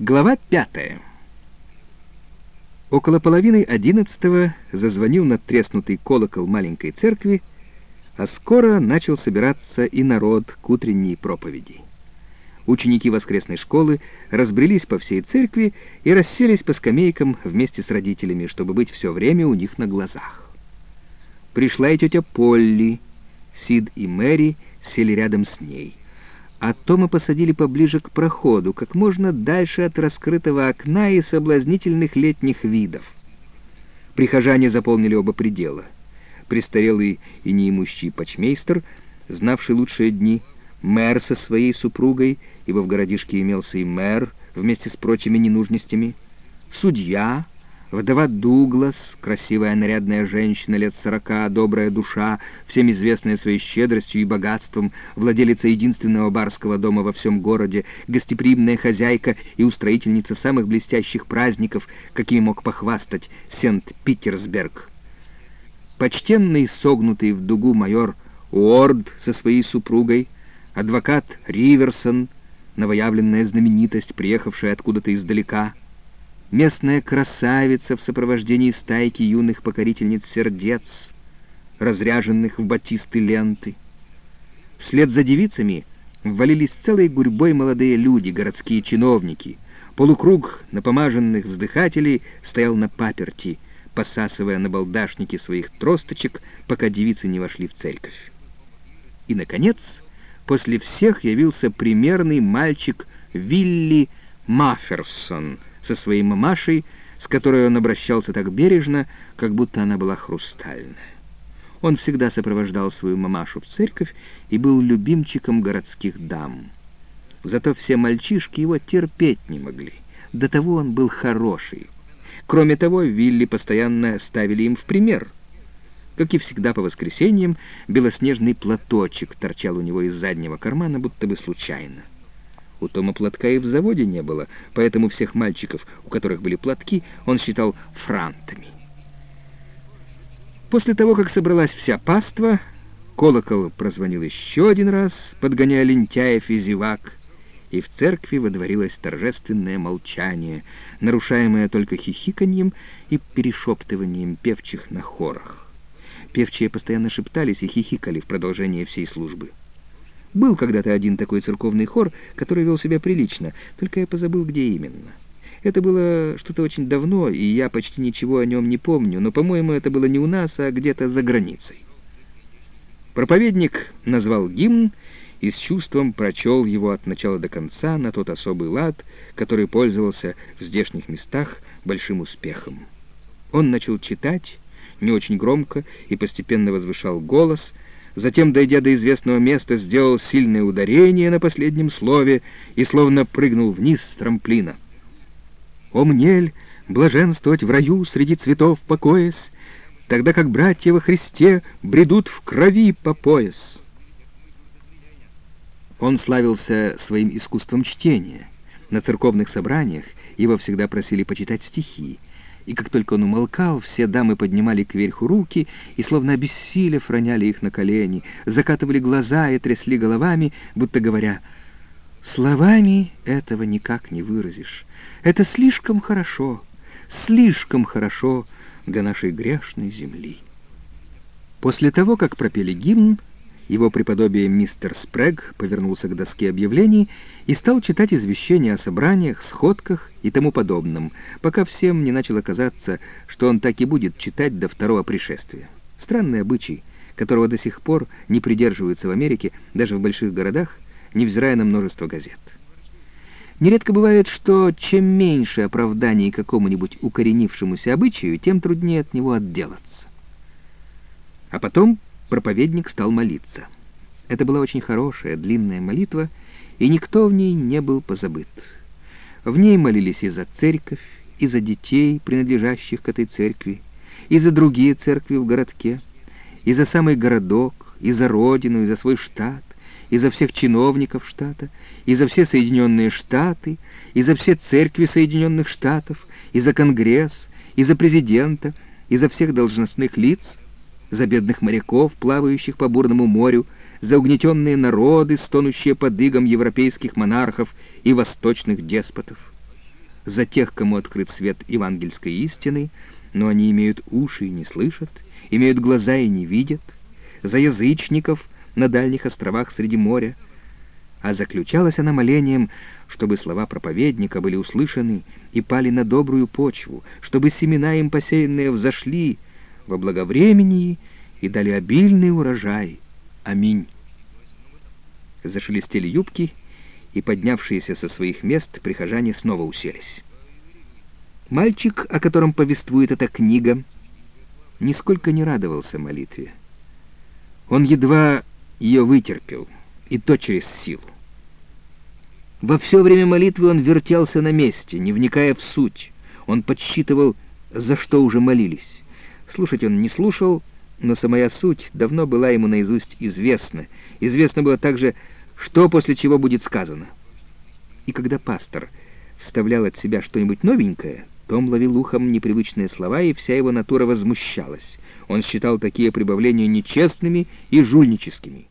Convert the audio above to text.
Глава пятая. Около половины одиннадцатого зазвонил надтреснутый колокол маленькой церкви, а скоро начал собираться и народ к утренней проповеди. Ученики воскресной школы разбрелись по всей церкви и расселись по скамейкам вместе с родителями, чтобы быть все время у них на глазах. Пришла и тетя Полли, Сид и Мэри сели рядом с ней а Тома посадили поближе к проходу, как можно дальше от раскрытого окна и соблазнительных летних видов. Прихожане заполнили оба предела. Престарелый и неимущий почмейстер, знавший лучшие дни, мэр со своей супругой, ибо в городишке имелся и мэр вместе с прочими ненужностями, судья, Вдова Дуглас, красивая нарядная женщина лет сорока, добрая душа, всем известная своей щедростью и богатством, владелица единственного барского дома во всем городе, гостеприимная хозяйка и устроительница самых блестящих праздников, какими мог похвастать Сент-Питерсберг. Почтенный, согнутый в дугу майор Уорд со своей супругой, адвокат Риверсон, новоявленная знаменитость, приехавшая откуда-то издалека — местная красавица в сопровождении стайки юных покорительниц сердец, разряженных в батисты ленты. Вслед за девицами ввалились целой гурьбой молодые люди, городские чиновники. Полукруг напомаженных вздыхателей стоял на паперти, посасывая на балдашнике своих тросточек, пока девицы не вошли в церковь. И, наконец, после всех явился примерный мальчик Вилли Мафферсон — со своей мамашей, с которой он обращался так бережно, как будто она была хрустальная. Он всегда сопровождал свою мамашу в церковь и был любимчиком городских дам. Зато все мальчишки его терпеть не могли. До того он был хороший. Кроме того, Вилли постоянно ставили им в пример. Как и всегда по воскресеньям, белоснежный платочек торчал у него из заднего кармана, будто бы случайно. У Тома платка и в заводе не было, поэтому всех мальчиков, у которых были платки, он считал франтами. После того, как собралась вся паства, колокол прозвонил еще один раз, подгоняя лентяев и зевак, и в церкви водворилось торжественное молчание, нарушаемое только хихиканьем и перешептыванием певчих на хорах. Певчие постоянно шептались и хихикали в продолжение всей службы. Был когда-то один такой церковный хор, который вел себя прилично, только я позабыл, где именно. Это было что-то очень давно, и я почти ничего о нем не помню, но, по-моему, это было не у нас, а где-то за границей. Проповедник назвал гимн и с чувством прочел его от начала до конца на тот особый лад, который пользовался в здешних местах большим успехом. Он начал читать, не очень громко, и постепенно возвышал голос — затем, дойдя до известного места, сделал сильное ударение на последнем слове и словно прыгнул вниз с трамплина. «О, мнель, блаженствовать в раю среди цветов покоясь, тогда как братья во Христе бредут в крови по пояс». Он славился своим искусством чтения. На церковных собраниях его всегда просили почитать стихи, и как только он умолкал, все дамы поднимали кверху руки и, словно обессилев, роняли их на колени, закатывали глаза и трясли головами, будто говоря, «Словами этого никак не выразишь. Это слишком хорошо, слишком хорошо для нашей грешной земли». После того, как пропели гимн, его преподобие мистер Спрэг повернулся к доске объявлений и стал читать извещения о собраниях, сходках и тому подобном, пока всем не начало казаться, что он так и будет читать до второго пришествия. Странный обычай, которого до сих пор не придерживаются в Америке, даже в больших городах, невзирая на множество газет. Нередко бывает, что чем меньше оправданий какому-нибудь укоренившемуся обычаю, тем труднее от него отделаться. А потом проповедник стал молиться. Это была очень хорошая, длинная молитва, и никто в ней не был позабыт. В ней молились и за церковь, и за детей, принадлежащих к этой церкви, и за другие церкви в городке, и за самый городок, и за родину, и за свой штат, и за всех чиновников штата, и за все Соединенные Штаты, и за все церкви Соединенных Штатов, и за Конгресс, и за президента, и за всех должностных лиц, за бедных моряков, плавающих по бурному морю, за угнетенные народы, стонущие под игом европейских монархов и восточных деспотов. за тех, кому открыт свет евангельской истины, но они имеют уши и не слышат, имеют глаза и не видят, за язычников на дальних островах среди моря, а заключалась она молением, чтобы слова проповедника были услышаны и пали на добрую почву, чтобы семена им посеянные взошли во благовремении и дали обильный урожай. Аминь. Зашелестели юбки, и, поднявшиеся со своих мест, прихожане снова уселись. Мальчик, о котором повествует эта книга, нисколько не радовался молитве. Он едва ее вытерпел, и то через силу. Во все время молитвы он вертелся на месте, не вникая в суть. Он подсчитывал, за что уже молились. Слушать он не слушал, но самая суть давно была ему наизусть известна. Известно было также, что после чего будет сказано. И когда пастор вставлял от себя что-нибудь новенькое, том ловил ухом непривычные слова, и вся его натура возмущалась. Он считал такие прибавления нечестными и жульническими.